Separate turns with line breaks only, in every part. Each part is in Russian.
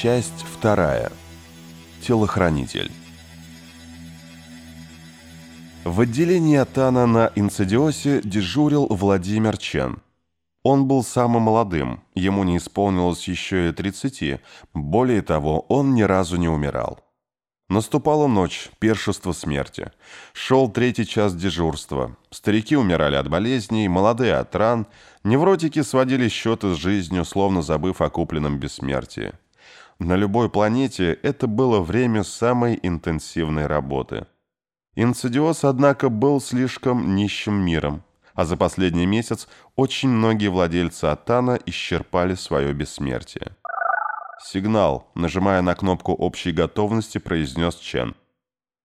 Часть вторая. Телохранитель. В отделении Атана на Инцидиосе дежурил Владимир Чен. Он был самым молодым, ему не исполнилось еще и 30, более того, он ни разу не умирал. Наступала ночь, першество смерти. Шел третий час дежурства. Старики умирали от болезней, молодые от ран, невротики сводили счеты с жизнью, словно забыв о купленном бессмертии. На любой планете это было время самой интенсивной работы. Инцидиоз, однако, был слишком нищим миром, а за последний месяц очень многие владельцы Атана исчерпали свое бессмертие. «Сигнал», нажимая на кнопку общей готовности, произнес Чен.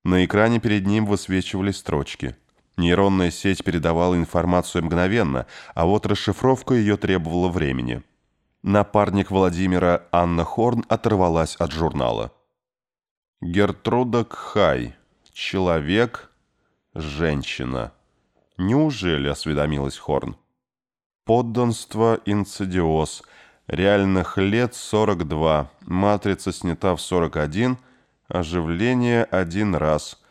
На экране перед ним высвечивались строчки. Нейронная сеть передавала информацию мгновенно, а вот расшифровка ее требовала времени. Напарник Владимира Анна Хорн оторвалась от журнала. Гертруда Кхай. Человек. Женщина. Неужели, осведомилась Хорн? Подданство инцидиоз. Реальных лет 42. Матрица снята в 41. Оживление один раз.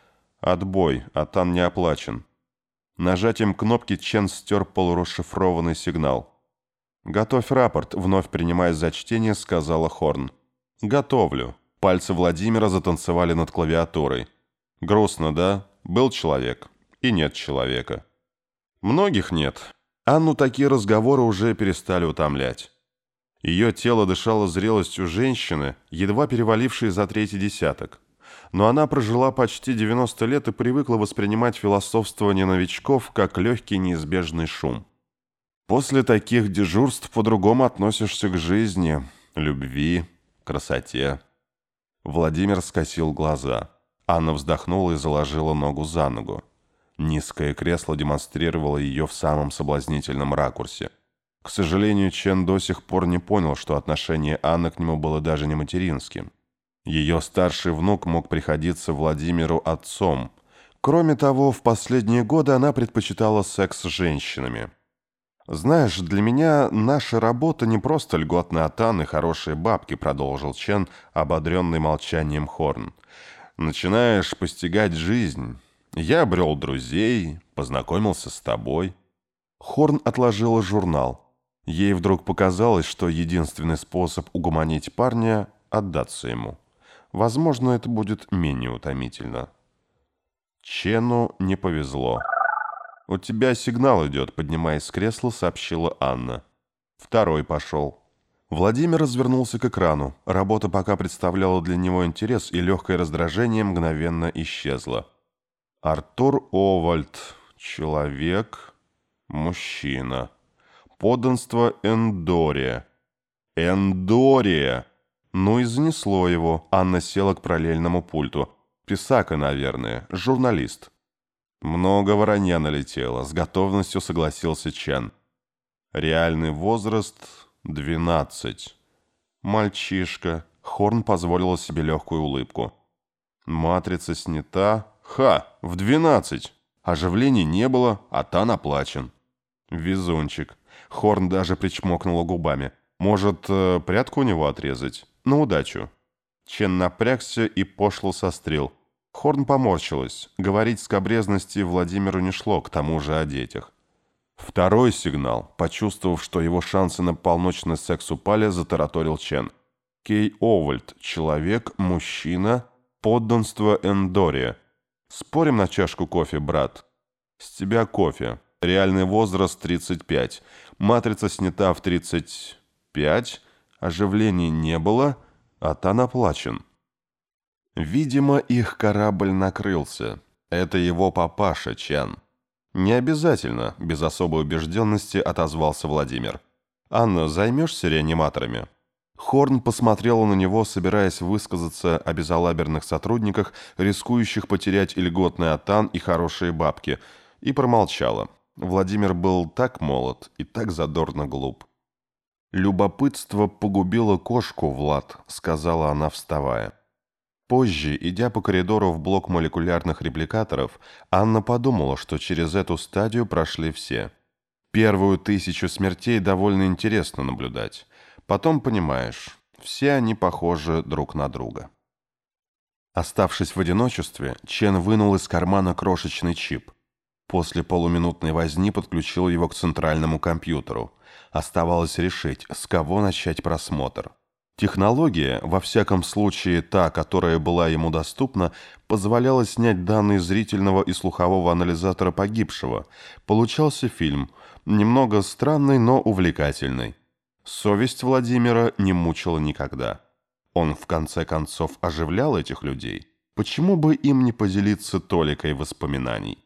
Отбой. Атан не оплачен. Нажатием кнопки Чен стер полурасшифрованный сигнал. «Готовь рапорт», — вновь принимая за чтение, сказала Хорн. «Готовлю». Пальцы Владимира затанцевали над клавиатурой. «Грустно, да? Был человек. И нет человека». «Многих нет. Анну такие разговоры уже перестали утомлять». Ее тело дышало зрелостью женщины, едва перевалившей за третий десяток. Но она прожила почти 90 лет и привыкла воспринимать философствование новичков как легкий неизбежный шум. После таких дежурств по-другому относишься к жизни, любви, красоте. Владимир скосил глаза. Анна вздохнула и заложила ногу за ногу. Низкое кресло демонстрировало ее в самом соблазнительном ракурсе. К сожалению, Чен до сих пор не понял, что отношение Анны к нему было даже не материнским. Ее старший внук мог приходиться Владимиру отцом. Кроме того, в последние годы она предпочитала секс с женщинами – «Знаешь, для меня наша работа не просто льготный атан и хорошие бабки», продолжил Чен, ободренный молчанием Хорн. «Начинаешь постигать жизнь. Я обрел друзей, познакомился с тобой». Хорн отложила журнал. Ей вдруг показалось, что единственный способ угомонить парня — отдаться ему. Возможно, это будет менее утомительно. Чену не повезло. «У тебя сигнал идет», — поднимаясь с кресла, сообщила Анна. Второй пошел. Владимир развернулся к экрану. Работа пока представляла для него интерес, и легкое раздражение мгновенно исчезло. Артур Овальд. Человек. Мужчина. Подданство Эндория. Эндория! Ну и занесло его. Анна села к параллельному пульту. Писака, наверное. Журналист. Много воронья налетело, с готовностью согласился Чен. Реальный возраст — двенадцать. Мальчишка. Хорн позволила себе легкую улыбку. Матрица снята. Ха, в двенадцать. Оживлений не было, а тан оплачен. Везунчик. Хорн даже причмокнула губами. Может, э, прятку у него отрезать? На удачу. Чен напрягся и пошло сострил. Хорн поморщилась. Говорить скобрезности Владимиру не шло, к тому же о детях. Второй сигнал, почувствовав, что его шансы на полночный секс упали, затараторил Чен. Кей Овальд, человек, мужчина, подданство Эндория. Спорим на чашку кофе, брат? С тебя кофе. Реальный возраст 35. Матрица снята в 35. Оживлений не было, а тан оплачен. Видимо, их корабль накрылся. Это его папаша Чан. «Не обязательно», — без особой убежденности отозвался Владимир. «Анна, займешься реаниматорами?» Хорн посмотрела на него, собираясь высказаться о безалаберных сотрудниках, рискующих потерять и льготный атан, и хорошие бабки, и промолчала. Владимир был так молод и так задорно глуп. «Любопытство погубило кошку, Влад», — сказала она, вставая. Позже, идя по коридору в блок молекулярных репликаторов, Анна подумала, что через эту стадию прошли все. Первую тысячу смертей довольно интересно наблюдать. Потом понимаешь, Все они похожи друг на друга. Оставшись в одиночестве, Чен вынул из кармана крошечный чип. После полуминутной возни подключил его к центральному компьютеру. Оставалось решить, с кого начать просмотр. Технология, во всяком случае та, которая была ему доступна, позволяла снять данные зрительного и слухового анализатора погибшего. Получался фильм, немного странный, но увлекательный. Совесть Владимира не мучила никогда. Он, в конце концов, оживлял этих людей. Почему бы им не поделиться толикой воспоминаний?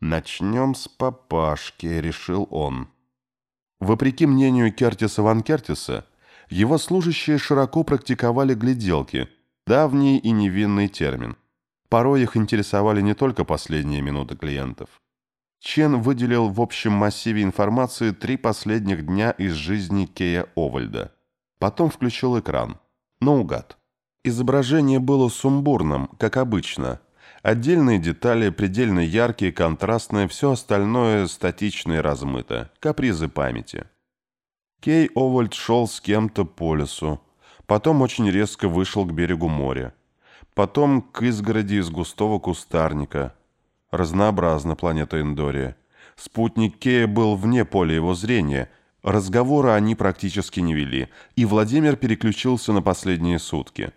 «Начнем с папашки», — решил он. Вопреки мнению Кертиса Ван Кертиса, его служащие широко практиковали гляделки, давний и невинный термин. Порой их интересовали не только последние минуты клиентов. Чен выделил в общем массиве информации три последних дня из жизни Кея Овальда. Потом включил экран. Наугад. Изображение было сумбурным, как обычно. Отдельные детали предельно яркие, контрастные, все остальное статично и размыто. Капризы памяти. Кей Овальд шел с кем-то по лесу. Потом очень резко вышел к берегу моря. Потом к изгороди из густого кустарника. Разнообразна планета Эндория. Спутник Кея был вне поля его зрения. Разговора они практически не вели, и Владимир переключился на последние сутки.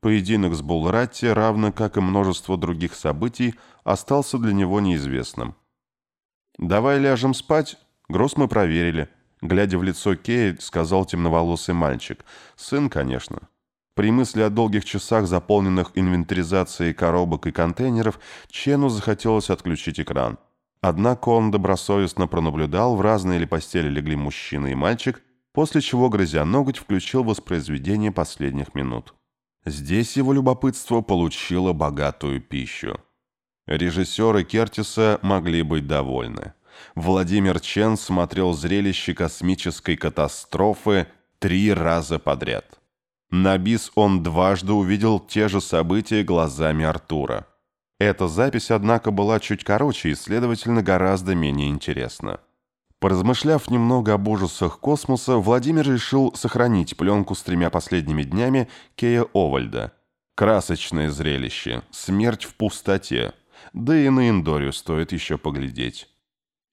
Поединок с Булратти, равно как и множество других событий, остался для него неизвестным. «Давай ляжем спать?» Груз мы проверили – Глядя в лицо Кея, сказал темноволосый мальчик. «Сын, конечно». При мысли о долгих часах, заполненных инвентаризацией коробок и контейнеров, Чену захотелось отключить экран. Однако он добросовестно пронаблюдал, в разные ли постели легли мужчина и мальчик, после чего, грызя ноготь, включил воспроизведение последних минут. Здесь его любопытство получило богатую пищу. Режиссеры Кертиса могли быть довольны. Владимир Чен смотрел зрелище космической катастрофы три раза подряд. На бис он дважды увидел те же события глазами Артура. Эта запись, однако, была чуть короче и, следовательно, гораздо менее интересна. Поразмышляв немного об ужасах космоса, Владимир решил сохранить пленку с тремя последними днями Кея Овальда. Красочное зрелище, смерть в пустоте, да и на Индорию стоит еще поглядеть.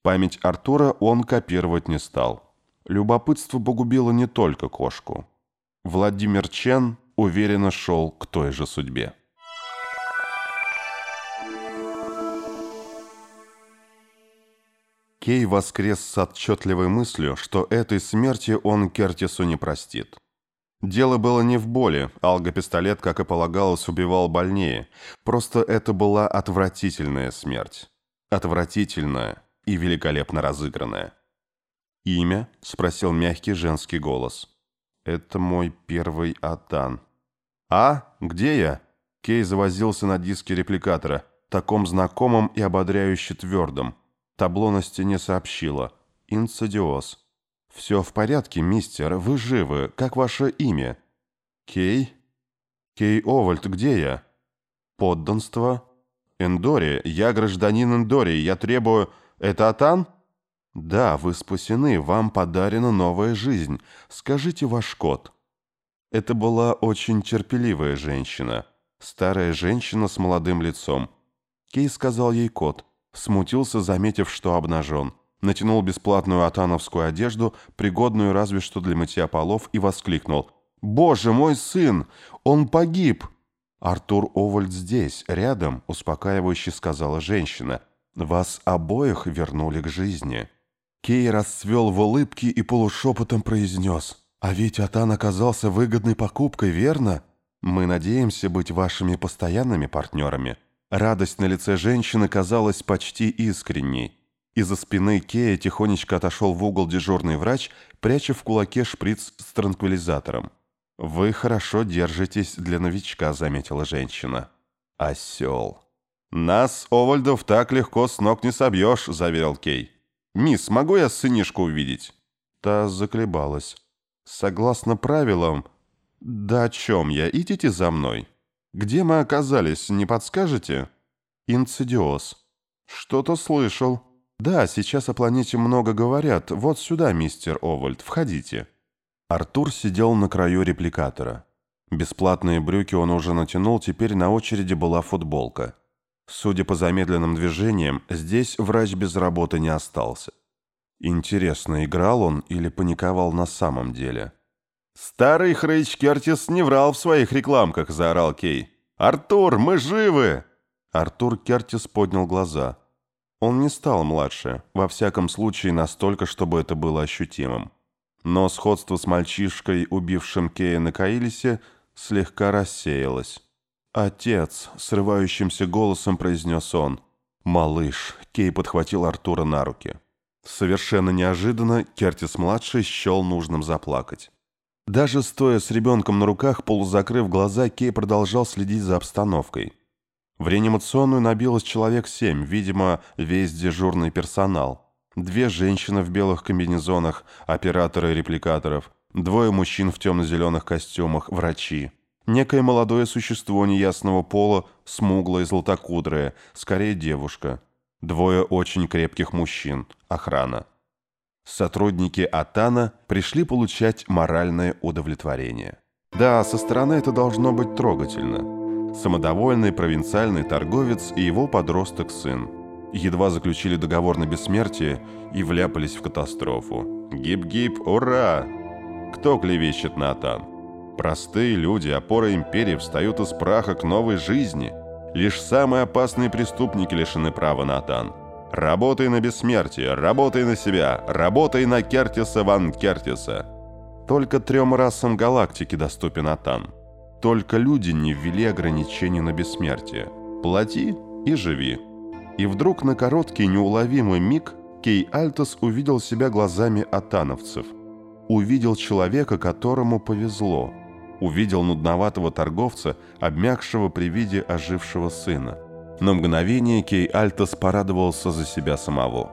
Память Артура он копировать не стал. Любопытство погубило не только кошку. Владимир Чен уверенно шел к той же судьбе. Кей воскрес с отчетливой мыслью, что этой смерти он Кертису не простит. Дело было не в боли, алгопистолет, как и полагалось, убивал больнее. Просто это была отвратительная смерть. Отвратительная, и великолепно разыгранная. «Имя?» — спросил мягкий женский голос. «Это мой первый Атан». «А? Где я?» Кей завозился на диске репликатора, таком знакомом и ободряюще твердом. Табло на стене сообщило. «Инцидиоз». «Все в порядке, мистер, вы живы. Как ваше имя?» «Кей?» «Кей Овальд, где я?» «Подданство?» «Эндори, я гражданин Эндори, я требую...» «Это Атан?» «Да, вы спасены, вам подарена новая жизнь. Скажите ваш код». Это была очень терпеливая женщина. Старая женщина с молодым лицом. Кей сказал ей код. Смутился, заметив, что обнажен. Натянул бесплатную атановскую одежду, пригодную разве что для мытья полов, и воскликнул. «Боже, мой сын! Он погиб!» «Артур Овальд здесь, рядом», — успокаивающе сказала женщина. Вас обоих вернули к жизни». Кей расцвел в улыбке и полушепотом произнес. «А ведь Атан оказался выгодной покупкой, верно? Мы надеемся быть вашими постоянными партнерами». Радость на лице женщины казалась почти искренней. Из-за спины Кея тихонечко отошел в угол дежурный врач, пряча в кулаке шприц с транквилизатором. «Вы хорошо держитесь для новичка», — заметила женщина. «Осел». «Нас, Овальдов, так легко с ног не собьешь», — заверил Кей. «Мисс, могу я сынишку увидеть?» Та заколебалась. «Согласно правилам...» «Да о чем я? Идите за мной». «Где мы оказались, не подскажете?» «Инцидиоз». «Что-то слышал». «Да, сейчас о планете много говорят. Вот сюда, мистер Овальд, входите». Артур сидел на краю репликатора. Бесплатные брюки он уже натянул, теперь на очереди была футболка. Судя по замедленным движениям, здесь врач без работы не остался. Интересно, играл он или паниковал на самом деле? «Старый Хрейч Кертис не врал в своих рекламках», — заорал Кей. «Артур, мы живы!» Артур Кертис поднял глаза. Он не стал младше, во всяком случае настолько, чтобы это было ощутимым. Но сходство с мальчишкой, убившим Кея на Каилисе, слегка рассеялось. «Отец!» — срывающимся голосом произнес он. «Малыш!» — Кей подхватил Артура на руки. Совершенно неожиданно Кертис-младший счел нужным заплакать. Даже стоя с ребенком на руках, полузакрыв глаза, Кей продолжал следить за обстановкой. В реанимационную набилось человек семь, видимо, весь дежурный персонал. Две женщины в белых комбинезонах, операторы репликаторов, двое мужчин в темно-зеленых костюмах, врачи. Некое молодое существо неясного пола, смуглое, златокудрое, скорее девушка. Двое очень крепких мужчин, охрана. Сотрудники Атана пришли получать моральное удовлетворение. Да, со стороны это должно быть трогательно. Самодовольный провинциальный торговец и его подросток-сын. Едва заключили договор на бессмертие и вляпались в катастрофу. Гип-гип, ура! Кто клевещет на Атан? Простые люди, опора империи, встают из праха к новой жизни. Лишь самые опасные преступники лишены права на Атан. Работай на бессмертие, работай на себя, работай на Кертиса ван Кертиса. Только трем расам галактики доступен Атан. Только люди не ввели ограничений на бессмертие. Плати и живи. И вдруг на короткий неуловимый миг Кей Альтос увидел себя глазами атановцев. Увидел человека, которому повезло – увидел нудноватого торговца, обмякшего при виде ожившего сына. На мгновение Кей Альтос порадовался за себя самого.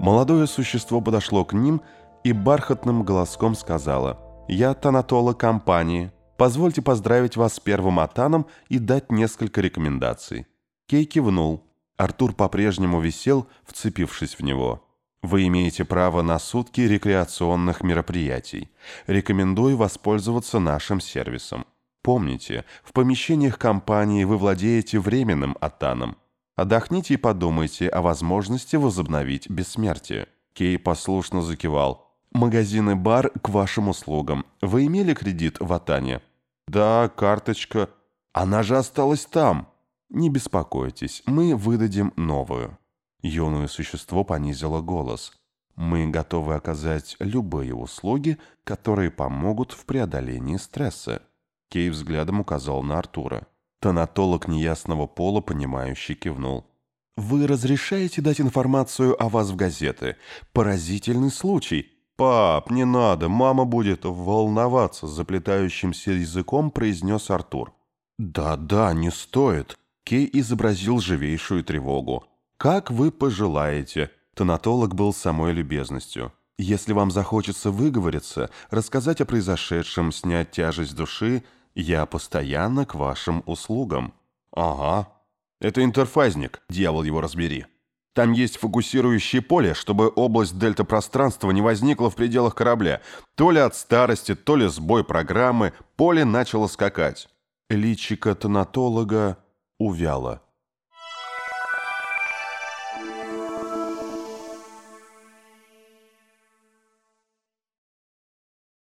Молодое существо подошло к ним и бархатным голоском сказала «Я танатолог компании. Позвольте поздравить вас с первым атаном и дать несколько рекомендаций». Кей кивнул. Артур по-прежнему висел, вцепившись в него. Вы имеете право на сутки рекреационных мероприятий. Рекомендую воспользоваться нашим сервисом. Помните, в помещениях компании вы владеете временным атаном. Отдохните и подумайте о возможности возобновить бессмертие. Кей послушно закивал. Магазин и бар к вашим услугам. Вы имели кредит в Атане? Да, карточка. Она же осталась там. Не беспокойтесь, мы выдадим новую. Юное существо понизило голос. «Мы готовы оказать любые услуги, которые помогут в преодолении стресса». Кей взглядом указал на Артура. Тонатолог неясного пола, понимающий, кивнул. «Вы разрешаете дать информацию о вас в газеты? Поразительный случай!» «Пап, не надо, мама будет волноваться», — заплетающимся языком произнес Артур. «Да-да, не стоит», — Кей изобразил живейшую тревогу. «Как вы пожелаете». Тонатолог был самой любезностью. «Если вам захочется выговориться, рассказать о произошедшем, снять тяжесть души, я постоянно к вашим услугам». «Ага. Это интерфазник, дьявол его разбери. Там есть фокусирующее поле, чтобы область дельта-пространства не возникла в пределах корабля. То ли от старости, то ли сбой программы, поле начало скакать». Личико тонатолога увяло.